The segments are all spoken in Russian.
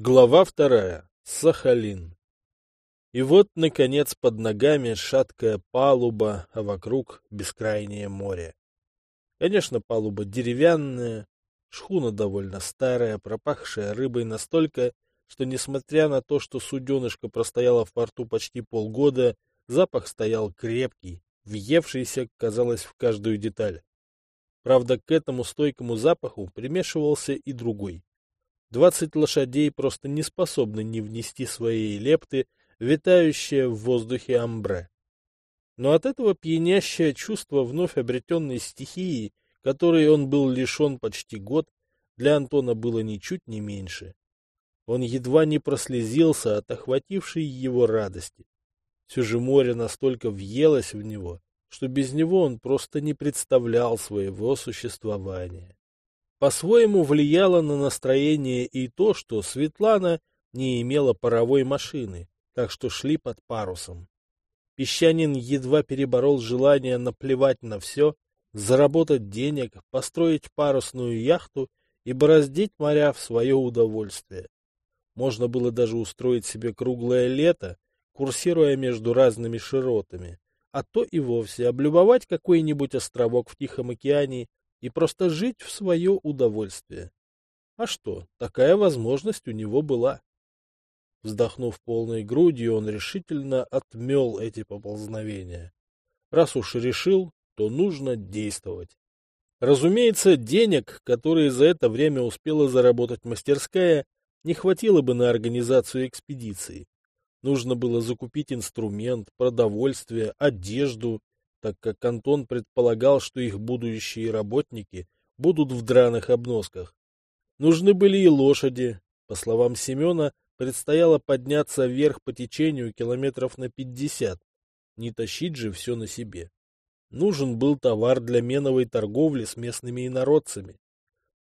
Глава вторая. Сахалин. И вот, наконец, под ногами шаткая палуба, а вокруг бескрайнее море. Конечно, палуба деревянная, шхуна довольно старая, пропахшая рыбой настолько, что, несмотря на то, что суденышко простояло в порту почти полгода, запах стоял крепкий, въевшийся, казалось, в каждую деталь. Правда, к этому стойкому запаху примешивался и другой. Двадцать лошадей просто не способны не внести своей лепты, витающее в воздухе амбре. Но от этого пьянящее чувство вновь обретенной стихии, которой он был лишен почти год, для Антона было ничуть не меньше. Он едва не прослезился от охватившей его радости. Все же море настолько въелось в него, что без него он просто не представлял своего существования. По-своему влияло на настроение и то, что Светлана не имела паровой машины, так что шли под парусом. Песчанин едва переборол желание наплевать на все, заработать денег, построить парусную яхту и бороздить моря в свое удовольствие. Можно было даже устроить себе круглое лето, курсируя между разными широтами, а то и вовсе облюбовать какой-нибудь островок в Тихом океане и просто жить в свое удовольствие. А что, такая возможность у него была. Вздохнув полной грудью, он решительно отмел эти поползновения. Раз уж решил, то нужно действовать. Разумеется, денег, которые за это время успела заработать мастерская, не хватило бы на организацию экспедиции. Нужно было закупить инструмент, продовольствие, одежду так как Антон предполагал, что их будущие работники будут в драных обносках. Нужны были и лошади. По словам Семена, предстояло подняться вверх по течению километров на пятьдесят. Не тащить же все на себе. Нужен был товар для меновой торговли с местными инородцами.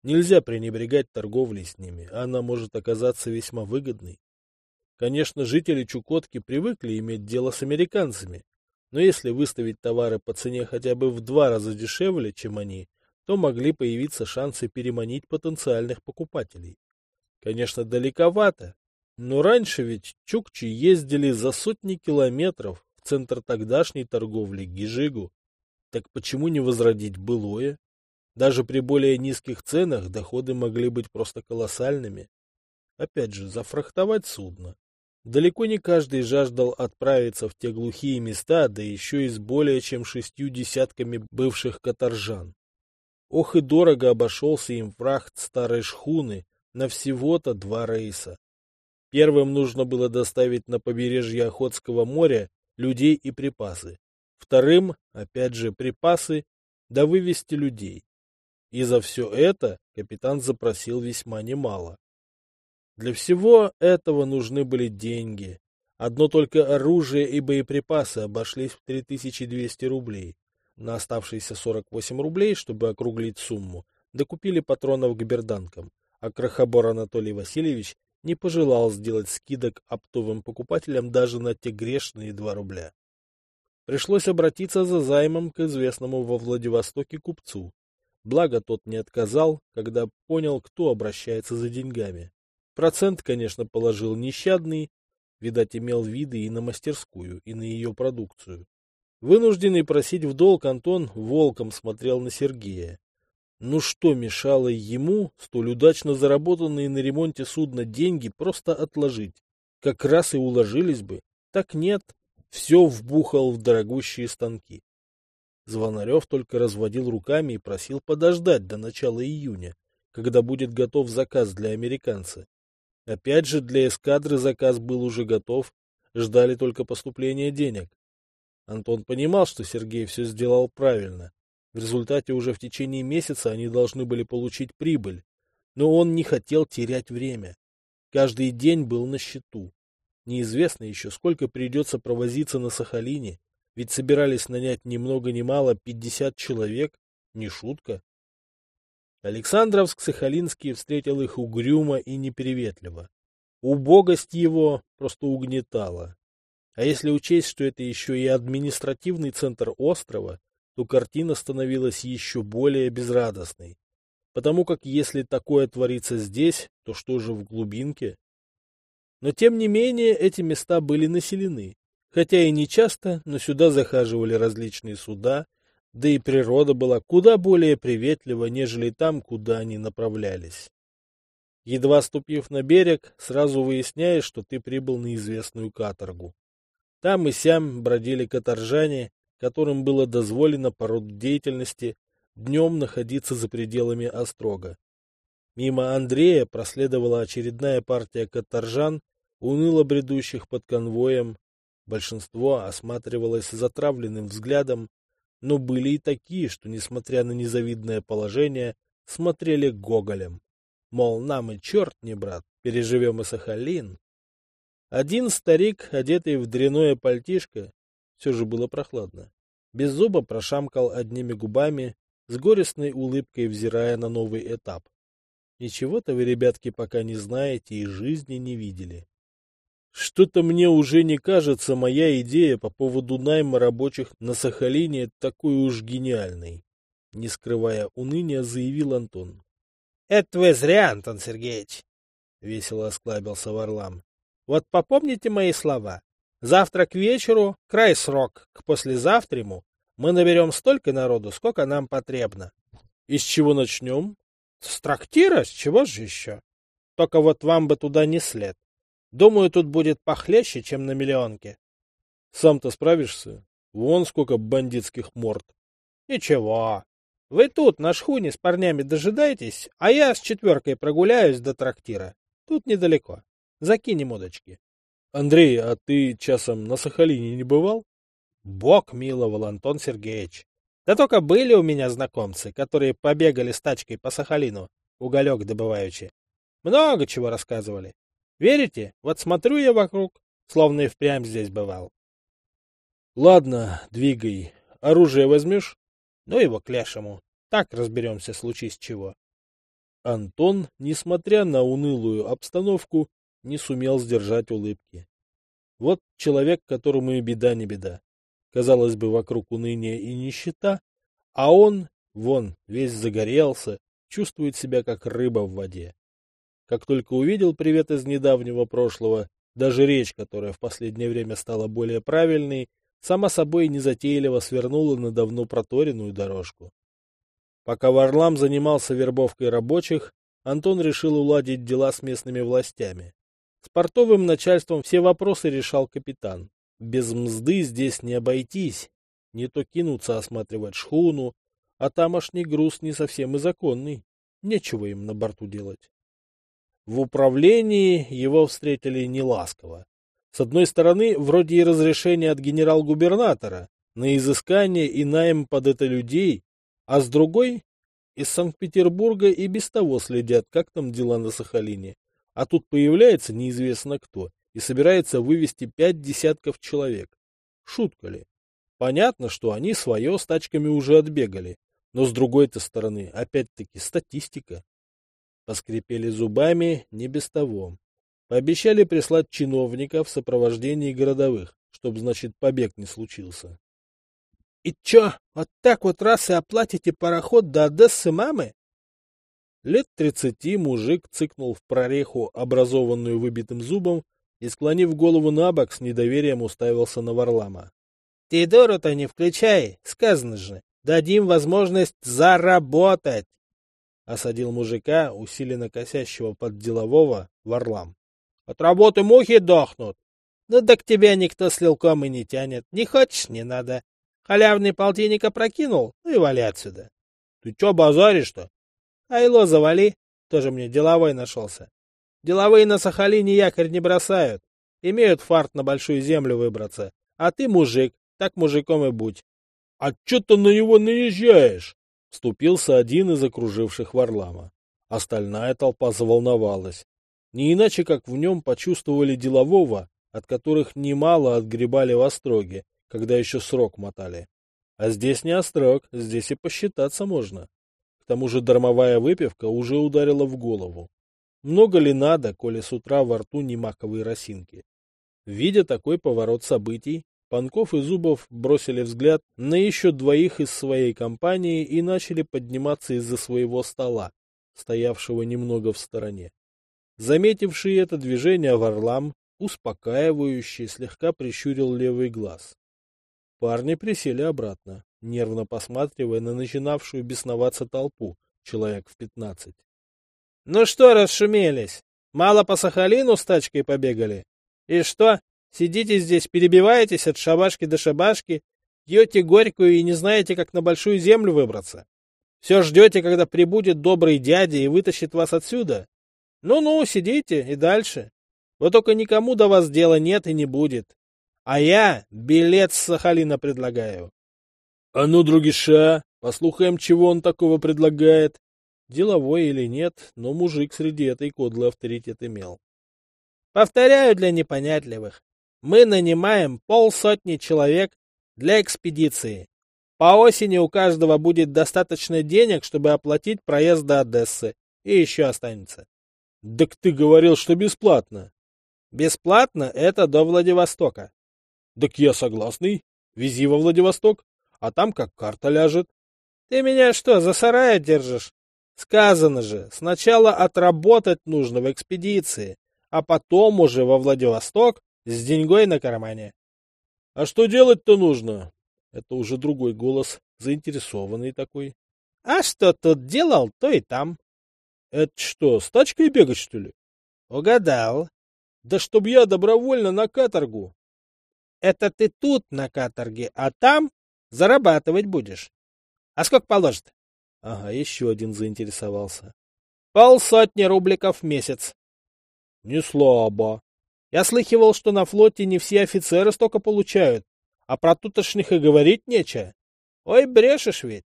Нельзя пренебрегать торговлей с ними, она может оказаться весьма выгодной. Конечно, жители Чукотки привыкли иметь дело с американцами, но если выставить товары по цене хотя бы в два раза дешевле, чем они, то могли появиться шансы переманить потенциальных покупателей. Конечно, далековато, но раньше ведь чукчи ездили за сотни километров в центр тогдашней торговли Гижигу. Так почему не возродить былое? Даже при более низких ценах доходы могли быть просто колоссальными. Опять же, зафрахтовать судно, Далеко не каждый жаждал отправиться в те глухие места, да еще и с более чем шестью десятками бывших каторжан. Ох и дорого обошелся им фрахт старой шхуны на всего-то два рейса. Первым нужно было доставить на побережье Охотского моря людей и припасы. Вторым, опять же, припасы, да вывести людей. И за все это капитан запросил весьма немало. Для всего этого нужны были деньги. Одно только оружие и боеприпасы обошлись в 3200 рублей. На оставшиеся 48 рублей, чтобы округлить сумму, докупили патронов к берданкам, а Крохобор Анатолий Васильевич не пожелал сделать скидок оптовым покупателям даже на те грешные 2 рубля. Пришлось обратиться за займом к известному во Владивостоке купцу. Благо тот не отказал, когда понял, кто обращается за деньгами. Процент, конечно, положил нещадный, видать, имел виды и на мастерскую, и на ее продукцию. Вынужденный просить в долг, Антон волком смотрел на Сергея. Ну что мешало ему столь удачно заработанные на ремонте судна деньги просто отложить? Как раз и уложились бы. Так нет, все вбухал в дорогущие станки. Звонарев только разводил руками и просил подождать до начала июня, когда будет готов заказ для американца. Опять же, для эскадры заказ был уже готов, ждали только поступления денег. Антон понимал, что Сергей все сделал правильно. В результате уже в течение месяца они должны были получить прибыль. Но он не хотел терять время. Каждый день был на счету. Неизвестно еще, сколько придется провозиться на Сахалине, ведь собирались нанять ни много ни мало 50 человек, не шутка. Александровск-Сахалинский встретил их угрюмо и неприветливо. Убогость его просто угнетала. А если учесть, что это еще и административный центр острова, то картина становилась еще более безрадостной. Потому как если такое творится здесь, то что же в глубинке? Но тем не менее эти места были населены. Хотя и не часто, но сюда захаживали различные суда, да и природа была куда более приветлива, нежели там, куда они направлялись. Едва ступив на берег, сразу выясняешь, что ты прибыл на известную каторгу. Там и сям бродили каторжане, которым было дозволено по роду деятельности днем находиться за пределами острога. Мимо Андрея проследовала очередная партия каторжан, уныло бредущих под конвоем. Большинство осматривалось затравленным взглядом, но были и такие, что, несмотря на незавидное положение, смотрели гоголем. Мол, нам и черт не брат, переживем и Сахалин. Один старик, одетый в дряное пальтишко, все же было прохладно, без зуба прошамкал одними губами, с горестной улыбкой взирая на новый этап. Ничего-то вы, ребятки, пока не знаете и жизни не видели. Что-то мне уже не кажется моя идея по поводу найма рабочих на Сахалине такой уж гениальной. Не скрывая уныния, заявил Антон. — Это вы зря, Антон Сергеевич, — весело осклабился Варлам. — Вот попомните мои слова. Завтра к вечеру, край срок, к послезавтраму, мы наберем столько народу, сколько нам потребно. — И с чего начнем? — С трактира, с чего же еще? Только вот вам бы туда не след. Думаю, тут будет похлеще, чем на миллионке. Сам-то справишься? Вон сколько бандитских морд. Ничего. Вы тут на шхуне с парнями дожидаетесь, а я с четверкой прогуляюсь до трактира. Тут недалеко. Закинем удочки. Андрей, а ты часом на Сахалине не бывал? Бог миловал, Антон Сергеевич. Да только были у меня знакомцы, которые побегали с тачкой по Сахалину, уголек добываючи. Много чего рассказывали. Верите? Вот смотрю я вокруг, словно и впрямь здесь бывал. Ладно, двигай. Оружие возьмешь? Ну его к лешему. Так разберемся, случись чего. Антон, несмотря на унылую обстановку, не сумел сдержать улыбки. Вот человек, которому и беда не беда. Казалось бы, вокруг уныния и нищета, а он, вон, весь загорелся, чувствует себя как рыба в воде. Как только увидел привет из недавнего прошлого, даже речь, которая в последнее время стала более правильной, сама собой незатейливо свернула на давно проторенную дорожку. Пока Варлам занимался вербовкой рабочих, Антон решил уладить дела с местными властями. С портовым начальством все вопросы решал капитан. Без мзды здесь не обойтись. Не то кинуться осматривать шхуну, а тамошний груз не совсем и законный. Нечего им на борту делать. В управлении его встретили неласково. С одной стороны, вроде и разрешение от генерал-губернатора на изыскание и найм под это людей, а с другой, из Санкт-Петербурга и без того следят, как там дела на Сахалине. А тут появляется неизвестно кто и собирается вывести пять десятков человек. Шутка ли? Понятно, что они свое с тачками уже отбегали, но с другой-то стороны, опять-таки, статистика. Поскрипели зубами не без того. Пообещали прислать чиновников в сопровождении городовых, чтобы, значит, побег не случился. — И чё, вот так вот раз и оплатите пароход до Одессы мамы? Лет тридцати мужик цыкнул в прореху, образованную выбитым зубом, и, склонив голову на бок, с недоверием уставился на Варлама. — Ты дуру-то не включай, сказано же, дадим возможность заработать осадил мужика, усиленно косящего под делового, Варлам. — От работы мухи дохнут. Ну да к тебя никто с лилком и не тянет. Не хочешь — не надо. Халявный полтинник опрокинул, ну и вали отсюда. — Ты чё базаришь-то? — Айло завали, тоже мне деловой нашелся. Деловые на Сахалине якорь не бросают. Имеют фарт на большую землю выбраться. А ты мужик, так мужиком и будь. — А чё ты на него наезжаешь? Вступился один из окруживших Варлама. Остальная толпа заволновалась. Не иначе, как в нем почувствовали делового, от которых немало отгребали в остроге, когда еще срок мотали. А здесь не острог, здесь и посчитаться можно. К тому же дармовая выпивка уже ударила в голову. Много ли надо, коли с утра во рту не маковые росинки? Видя такой поворот событий, Панков и Зубов бросили взгляд на еще двоих из своей компании и начали подниматься из-за своего стола, стоявшего немного в стороне. Заметивший это движение Варлам, успокаивающе слегка прищурил левый глаз. Парни присели обратно, нервно посматривая на начинавшую бесноваться толпу, человек в пятнадцать. — Ну что расшумелись? Мало по Сахалину с тачкой побегали? И что, сидите здесь, перебиваетесь от шабашки до шабашки, пьете горькую и не знаете, как на большую землю выбраться? Все ждете, когда прибудет добрый дядя и вытащит вас отсюда? Ну-ну, сидите и дальше. Вот только никому до вас дела нет и не будет. А я билет с Сахалина предлагаю. — А ну, другиша, послухаем, чего он такого предлагает. Деловой или нет, но мужик среди этой кодлы авторитет имел. Повторяю для непонятливых. Мы нанимаем полсотни человек для экспедиции. По осени у каждого будет достаточно денег, чтобы оплатить проезд до Одессы. И еще останется. — Так ты говорил, что бесплатно. — Бесплатно это до Владивостока. — Так я согласный. Вези во Владивосток, а там как карта ляжет. — Ты меня что, за сарая держишь? Сказано же, сначала отработать нужно в экспедиции, а потом уже во Владивосток с деньгой на кармане. — А что делать-то нужно? Это уже другой голос, заинтересованный такой. — А что тут делал, то и там. Это что, с тачкой бегать, что ли? Угадал. Да чтоб я добровольно на каторгу. Это ты тут на каторге, а там зарабатывать будешь. А сколько положит? Ага, еще один заинтересовался. Полсотни рубликов в месяц. Не слабо. Я слыхивал, что на флоте не все офицеры столько получают, а про тутошних и говорить нечего. Ой, брешешь ведь.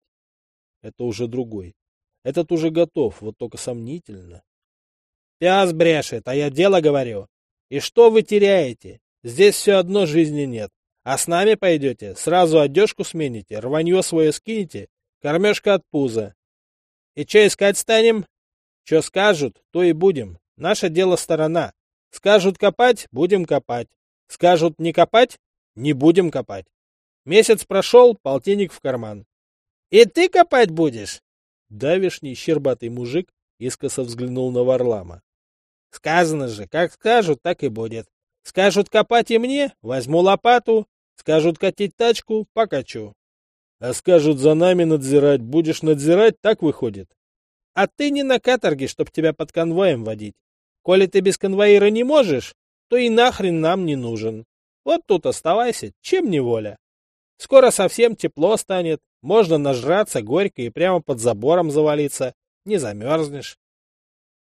Это уже другой. Этот уже готов, вот только сомнительно. Пяс брешет, а я дело говорю. И что вы теряете? Здесь все одно жизни нет. А с нами пойдете, сразу одежку смените, рванье свое скинете, кормежка от пуза. И что искать станем? Что скажут, то и будем. Наше дело сторона. Скажут копать, будем копать. Скажут не копать, не будем копать. Месяц прошел, полтинник в карман. И ты копать будешь? Давишний щербатый мужик искоса взглянул на Варлама. — Сказано же, как скажут, так и будет. Скажут копать и мне, возьму лопату. Скажут катить тачку, покачу. А скажут за нами надзирать, будешь надзирать, так выходит. А ты не на каторге, чтоб тебя под конвоем водить. Коли ты без конвоира не можешь, то и нахрен нам не нужен. Вот тут оставайся, чем не воля. Скоро совсем тепло станет, можно нажраться горько и прямо под забором завалиться, не замерзнешь.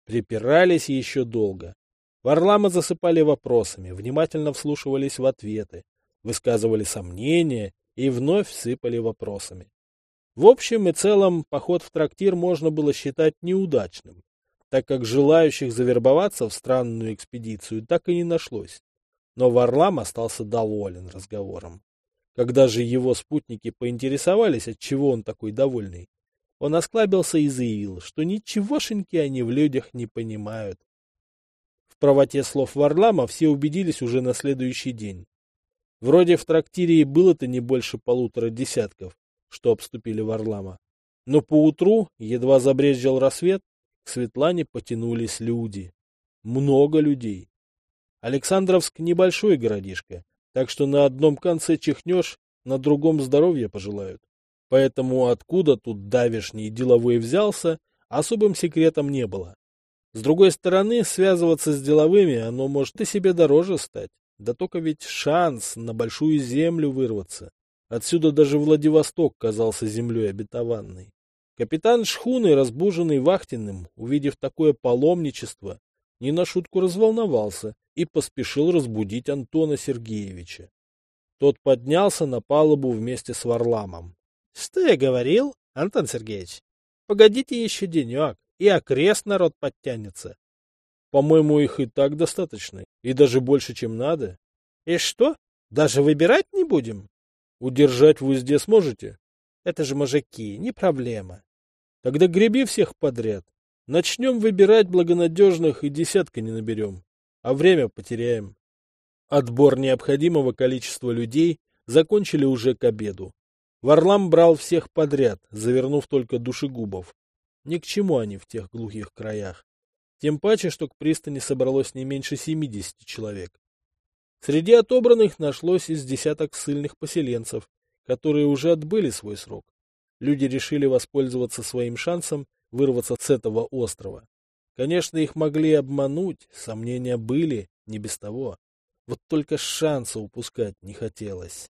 Припирались еще долго. Варлама засыпали вопросами, внимательно вслушивались в ответы, высказывали сомнения и вновь сыпали вопросами. В общем и целом, поход в трактир можно было считать неудачным, так как желающих завербоваться в странную экспедицию так и не нашлось. Но Варлам остался доволен разговором. Когда же его спутники поинтересовались, от чего он такой довольный, он осклабился и заявил, что ничегошеньки они в людях не понимают. В правоте слов Варлама все убедились уже на следующий день. Вроде в трактире и было-то не больше полутора десятков, что обступили Варлама. Но поутру, едва забрезжил рассвет, к Светлане потянулись люди. Много людей. Александровск небольшой городишко, так что на одном конце чихнешь, на другом здоровья пожелают. Поэтому откуда тут давишний деловой взялся, особым секретом не было. С другой стороны, связываться с деловыми оно может и себе дороже стать. Да только ведь шанс на большую землю вырваться. Отсюда даже Владивосток казался землей обетованной. Капитан шхуны, разбуженный вахтенным, увидев такое паломничество, не на шутку разволновался и поспешил разбудить Антона Сергеевича. Тот поднялся на палубу вместе с Варламом. — Что я говорил, Антон Сергеевич? Погодите еще денек, и окрест народ подтянется. По-моему, их и так достаточно, и даже больше, чем надо. И что, даже выбирать не будем? Удержать в узде сможете? Это же мужики, не проблема. Тогда греби всех подряд. Начнем выбирать благонадежных и десятка не наберем а время потеряем. Отбор необходимого количества людей закончили уже к обеду. Варлам брал всех подряд, завернув только душегубов. Ни к чему они в тех глухих краях. Тем паче, что к пристани собралось не меньше 70 человек. Среди отобранных нашлось из десяток ссыльных поселенцев, которые уже отбыли свой срок. Люди решили воспользоваться своим шансом вырваться с этого острова. Конечно, их могли обмануть, сомнения были, не без того. Вот только шанса упускать не хотелось.